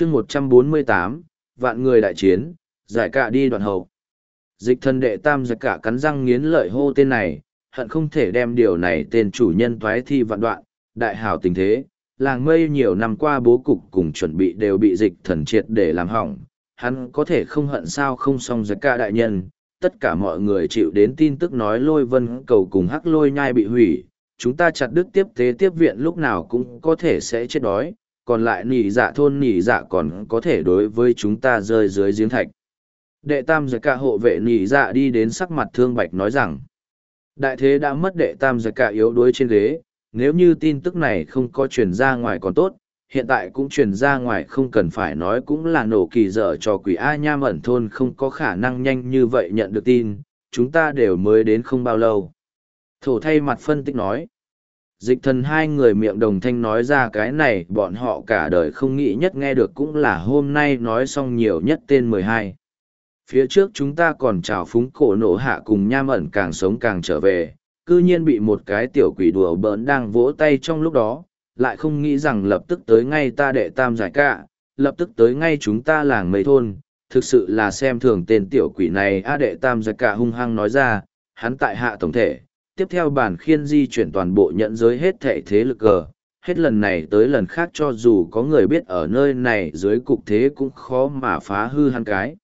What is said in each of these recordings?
chương một trăm bốn mươi tám, vạn người đại chiến, giải cả đi đoạn hậu. Dịch thần đệ tam giải cả cắn răng nghiến lợi hô tên này, hận không thể đem điều này tên chủ nhân thoái thi vạn đoạn, đại hảo tình thế, làng mây nhiều năm qua bố cục cùng chuẩn bị đều bị dịch thần triệt để làm hỏng, hắn có thể không hận sao không xong giải cả đại nhân, tất cả mọi người chịu đến tin tức nói lôi vân cầu cùng hắc lôi nhai bị hủy, chúng ta chặt đứt tiếp tế tiếp viện lúc nào cũng có thể sẽ chết đói còn lại nỉ dạ thôn nỉ dạ còn có thể đối với chúng ta rơi dưới giếng thạch. Đệ tam giới cả hộ vệ nỉ dạ đi đến sắc mặt thương bạch nói rằng, đại thế đã mất đệ tam giới cả yếu đuối trên ghế, nếu như tin tức này không có truyền ra ngoài còn tốt, hiện tại cũng truyền ra ngoài không cần phải nói cũng là nổ kỳ dở cho quỷ A Nham ẩn thôn không có khả năng nhanh như vậy nhận được tin, chúng ta đều mới đến không bao lâu. Thổ thay mặt phân tích nói, dịch thần hai người miệng đồng thanh nói ra cái này, bọn họ cả đời không nghĩ nhất nghe được cũng là hôm nay nói xong nhiều nhất tên mười hai. Phía trước chúng ta còn chào phúng cổ nổ hạ cùng nham ẩn càng sống càng trở về c ư nhiên bị một cái tiểu quỷ đùa bỡn đang vỗ tay trong lúc đó, lại không nghĩ rằng lập tức tới ngay ta đệ tam giải cả, lập tức tới ngay chúng ta làng mấy thôn. Thực sự là xem thường tên tiểu quỷ này, a đệ tam giải cả hung hăng nói ra, hắn tại hạ tổng thể tiếp theo bản khiên di chuyển toàn bộ nhận giới hết thệ thế lực cờ. Hết lần này tới lần khác cho dù có người biết ở nơi này dưới cục thế cũng khó mà phá hư hắn cái.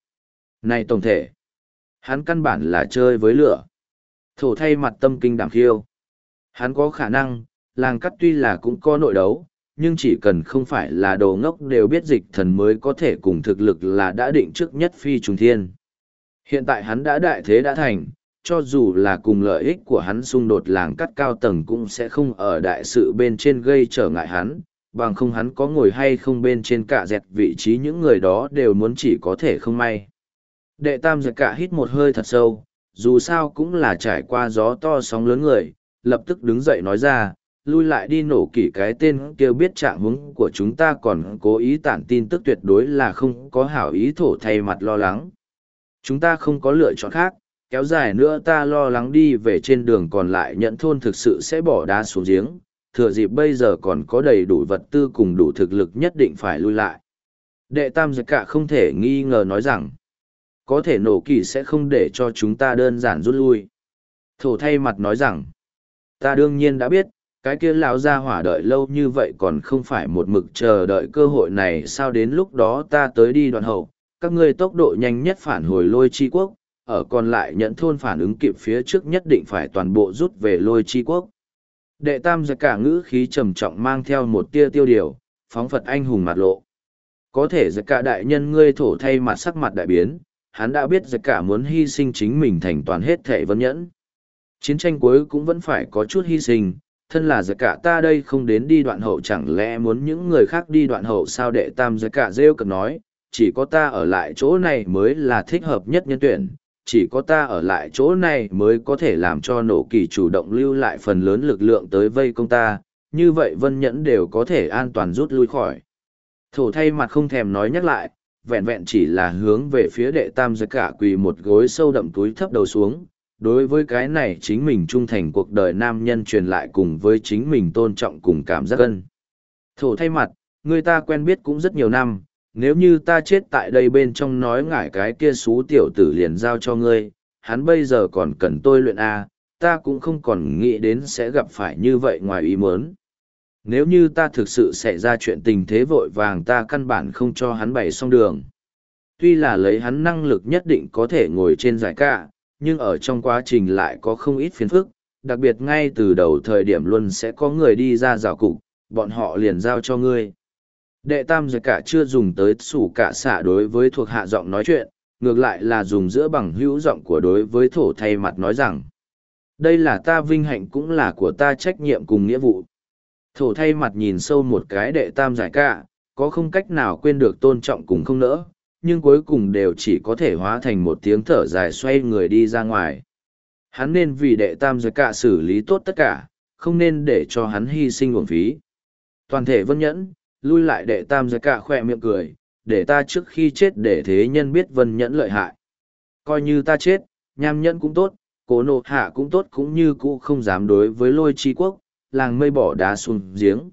Này tổng thể, hắn căn bản là chơi với lửa. Thổ thay mặt tâm kinh đảm khiêu. Hắn có khả năng, làng cắt tuy là cũng có nội đấu, nhưng chỉ cần không phải là đồ ngốc đều biết dịch thần mới có thể cùng thực lực là đã định trước nhất phi trùng thiên. Hiện tại hắn đã đại thế đã thành cho dù là cùng lợi ích của hắn xung đột làng cắt cao tầng cũng sẽ không ở đại sự bên trên gây trở ngại hắn, bằng không hắn có ngồi hay không bên trên cả dẹt vị trí những người đó đều muốn chỉ có thể không may. Đệ tam giật cả hít một hơi thật sâu, dù sao cũng là trải qua gió to sóng lớn người, lập tức đứng dậy nói ra, lui lại đi nổ kỷ cái tên kêu biết trạng hứng của chúng ta còn cố ý tản tin tức tuyệt đối là không có hảo ý thổ thay mặt lo lắng. Chúng ta không có lựa chọn khác, kéo dài nữa ta lo lắng đi về trên đường còn lại nhận thôn thực sự sẽ bỏ đá xuống giếng, thừa dịp bây giờ còn có đầy đủ vật tư cùng đủ thực lực nhất định phải lui lại. Đệ tam giật cả không thể nghi ngờ nói rằng, có thể nổ kỳ sẽ không để cho chúng ta đơn giản rút lui. Thổ thay mặt nói rằng, ta đương nhiên đã biết, cái kia lão ra hỏa đợi lâu như vậy còn không phải một mực chờ đợi cơ hội này sao đến lúc đó ta tới đi đoạn hậu, các ngươi tốc độ nhanh nhất phản hồi lôi chi quốc, ở còn lại nhận thôn phản ứng kịp phía trước nhất định phải toàn bộ rút về lôi chi quốc. Đệ tam giặc cả ngữ khí trầm trọng mang theo một tia tiêu điều, phóng Phật anh hùng mặt lộ. Có thể giặc cả đại nhân ngươi thổ thay mặt sắc mặt đại biến, hắn đã biết giặc cả muốn hy sinh chính mình thành toàn hết thể vấn nhẫn. Chiến tranh cuối cũng vẫn phải có chút hy sinh, thân là giặc cả ta đây không đến đi đoạn hậu chẳng lẽ muốn những người khác đi đoạn hậu sao đệ tam giặc cả rêu cực nói, chỉ có ta ở lại chỗ này mới là thích hợp nhất nhân tuyển, chỉ có ta ở lại chỗ này mới có thể làm cho nổ kỳ chủ động lưu lại phần lớn lực lượng tới vây công ta, như vậy vân nhẫn đều có thể an toàn rút lui khỏi. Thổ thay mặt không thèm nói nhắc lại, vẹn vẹn chỉ là hướng về phía đệ tam giới cả quỳ một gối sâu đậm túi thấp đầu xuống. Đối với cái này chính mình trung thành cuộc đời nam nhân truyền lại cùng với chính mình tôn trọng cùng cảm giác ân. Thổ thay mặt, người ta quen biết cũng rất nhiều năm, nếu như ta chết tại đây bên trong nói ngải cái kia xú tiểu tử liền giao cho ngươi, hắn bây giờ còn cần tôi luyện A, ta cũng không còn nghĩ đến sẽ gặp phải như vậy ngoài ý muốn. Nếu như ta thực sự xảy ra chuyện tình thế vội vàng ta căn bản không cho hắn bày xong đường. Tuy là lấy hắn năng lực nhất định có thể ngồi trên giải ca, nhưng ở trong quá trình lại có không ít phiền phức, đặc biệt ngay từ đầu thời điểm luôn sẽ có người đi ra rào cục, bọn họ liền giao cho ngươi. Đệ tam giải cả chưa dùng tới sủ cả xạ đối với thuộc hạ giọng nói chuyện, ngược lại là dùng giữa bằng hữu giọng của đối với thổ thay mặt nói rằng. Đây là ta vinh hạnh cũng là của ta trách nhiệm cùng nghĩa vụ. Thổ thay mặt nhìn sâu một cái đệ tam giải cả, có không cách nào quên được tôn trọng cùng không nỡ, nhưng cuối cùng đều chỉ có thể hóa thành một tiếng thở dài xoay người đi ra ngoài. Hắn nên vì đệ tam giải cả xử lý tốt tất cả, không nên để cho hắn hy sinh uổng phí. Toàn thể vân nhẫn, lui lại đệ tam giới cả khỏe miệng cười, để ta trước khi chết để thế nhân biết vân nhẫn lợi hại. Coi như ta chết, nham nhẫn cũng tốt, cố nộ hạ cũng tốt cũng như cũ không dám đối với lôi chi quốc, làng mây bỏ đá xuống giếng.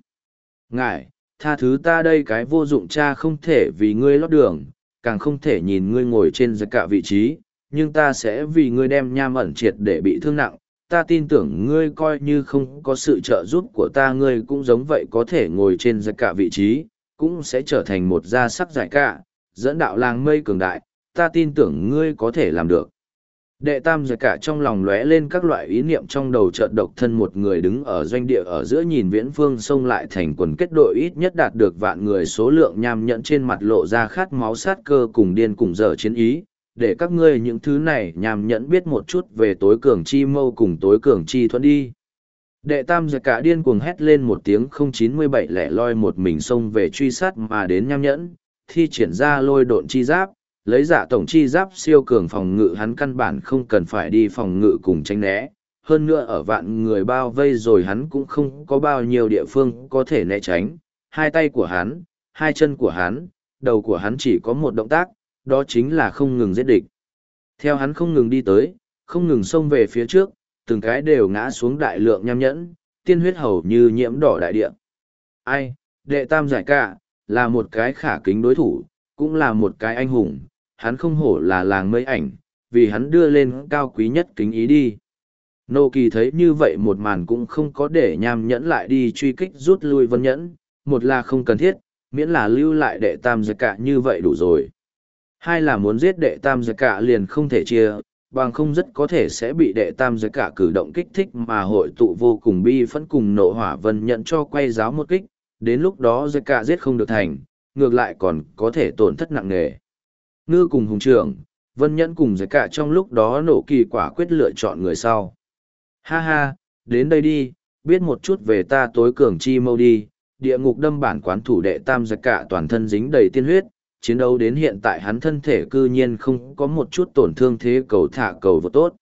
Ngài, tha thứ ta đây cái vô dụng cha không thể vì ngươi lót đường, càng không thể nhìn ngươi ngồi trên giật cả vị trí, nhưng ta sẽ vì ngươi đem nham ẩn triệt để bị thương nặng. Ta tin tưởng ngươi coi như không có sự trợ giúp của ta ngươi cũng giống vậy có thể ngồi trên giặc cả vị trí, cũng sẽ trở thành một gia sắc giải cả, dẫn đạo làng mây cường đại, ta tin tưởng ngươi có thể làm được. Đệ tam giật cả trong lòng lóe lên các loại ý niệm trong đầu chợt độc thân một người đứng ở doanh địa ở giữa nhìn viễn phương xông lại thành quần kết đội ít nhất đạt được vạn người số lượng nham nhẫn trên mặt lộ ra khát máu sát cơ cùng điên cùng dở chiến ý, để các ngươi những thứ này nham nhẫn biết một chút về tối cường chi mâu cùng tối cường chi thuận đi. Đệ tam giật cả điên cuồng hét lên một tiếng không chín mươi bảy lẻ loi một mình xông về truy sát mà đến nham nhẫn, thi triển ra lôi độn chi giáp, lấy giả tổng chi giáp siêu cường phòng ngự hắn căn bản không cần phải đi phòng ngự cùng tranh né. Hơn nữa ở vạn người bao vây rồi hắn cũng không có bao nhiêu địa phương có thể né tránh. Hai tay của hắn, hai chân của hắn, đầu của hắn chỉ có một động tác, đó chính là không ngừng giết địch. Theo hắn không ngừng đi tới, không ngừng xông về phía trước, từng cái đều ngã xuống đại lượng nham nhẫn, tiên huyết hầu như nhiễm đỏ đại địa. Ai, đệ tam giải cả, là một cái khả kính đối thủ, cũng là một cái anh hùng, hắn không hổ là làng mây ảnh, vì hắn đưa lên cao quý nhất kính ý đi. Nô kỳ thấy như vậy một màn cũng không có để nham nhẫn lại đi truy kích rút lui vân nhẫn, một là không cần thiết, miễn là lưu lại đệ tam giải cả như vậy đủ rồi. Hai là muốn giết đệ tam giới cả liền không thể chia, bằng không rất có thể sẽ bị đệ tam giới cả cử động kích thích mà hội tụ vô cùng bi phẫn cùng nộ hỏa vân nhận cho quay giáo một kích, đến lúc đó giới cả giết không được thành, ngược lại còn có thể tổn thất nặng nề. Ngư cùng hùng trưởng, vân nhẫn cùng giới cả trong lúc đó nổ kỳ quả quyết lựa chọn người sau. Ha ha, đến đây đi, biết một chút về ta tối cường chi mâu đi, địa ngục đâm bản quán thủ đệ tam giặc cả toàn thân dính đầy tiên huyết, chiến đấu đến hiện tại hắn thân thể cư nhiên không có một chút tổn thương thế cầu thả cầu vô tốt.